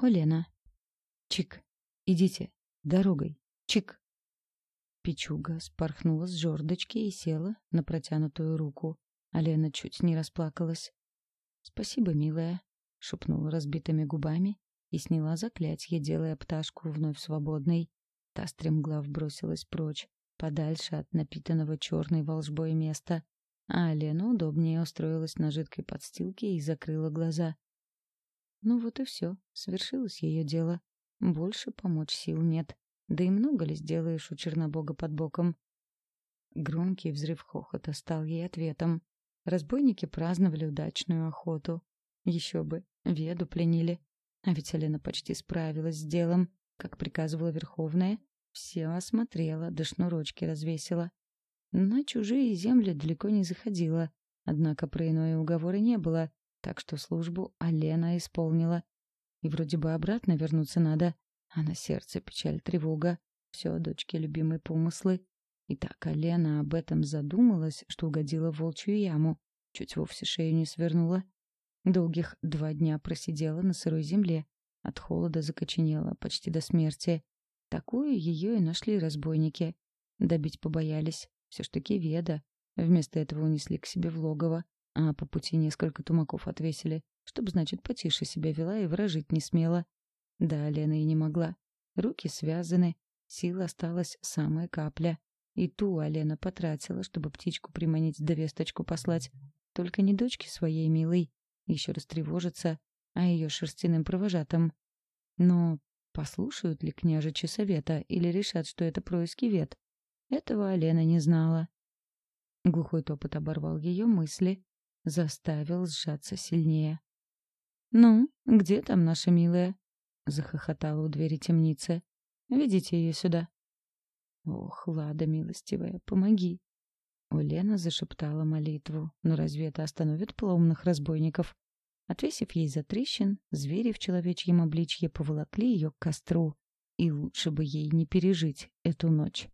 Олена. Чик. Идите. Дорогой. Чик. Пичуга спорхнула с жердочки и села на протянутую руку. А Лена чуть не расплакалась. «Спасибо, милая», — шепнула разбитыми губами и сняла заклятие, делая пташку вновь свободной. Та стремглав бросилась прочь, подальше от напитанного черной волжбой места, а Лена удобнее устроилась на жидкой подстилке и закрыла глаза. Ну вот и все, свершилось ее дело. Больше помочь сил нет. Да и много ли сделаешь у Чернобога под боком? Громкий взрыв хохота стал ей ответом. Разбойники праздновали удачную охоту. Еще бы, веду пленили. А ведь Алена почти справилась с делом. Как приказывала Верховная, все осмотрела, да шнурочки развесила. На чужие земли далеко не заходила, однако про иное уговора не было, так что службу Алена исполнила. И вроде бы обратно вернуться надо, а на сердце печаль тревога. Все дочке любимые помыслы. И так Алена об этом задумалась, что угодила в волчью яму. Чуть вовсе шею не свернула. Долгих два дня просидела на сырой земле. От холода закоченела почти до смерти. Такую ее и нашли разбойники. Добить побоялись. Все ж таки веда. Вместо этого унесли к себе в логово, а по пути несколько тумаков отвесили, чтобы, значит, потише себя вела и выражить не смела. Да, Лена и не могла. Руки связаны, сил осталась самая капля. И ту Алена потратила, чтобы птичку приманить да весточку послать. Только не дочке своей милой, еще раз тревожится, а ее шерстяным провожатым. Но послушают ли княжичи совета или решат, что это происки вет? Этого Алена не знала. Глухой топот оборвал ее мысли, заставил сжаться сильнее. «Ну, где там наша милая?» — захохотала у двери темницы. «Ведите ее сюда». «Ох, Лада милостивая, помоги!» Улена зашептала молитву. «Но разве это остановит полоумных разбойников?» Отвесив ей за трещин, звери в человечьем обличье поволокли ее к костру. И лучше бы ей не пережить эту ночь.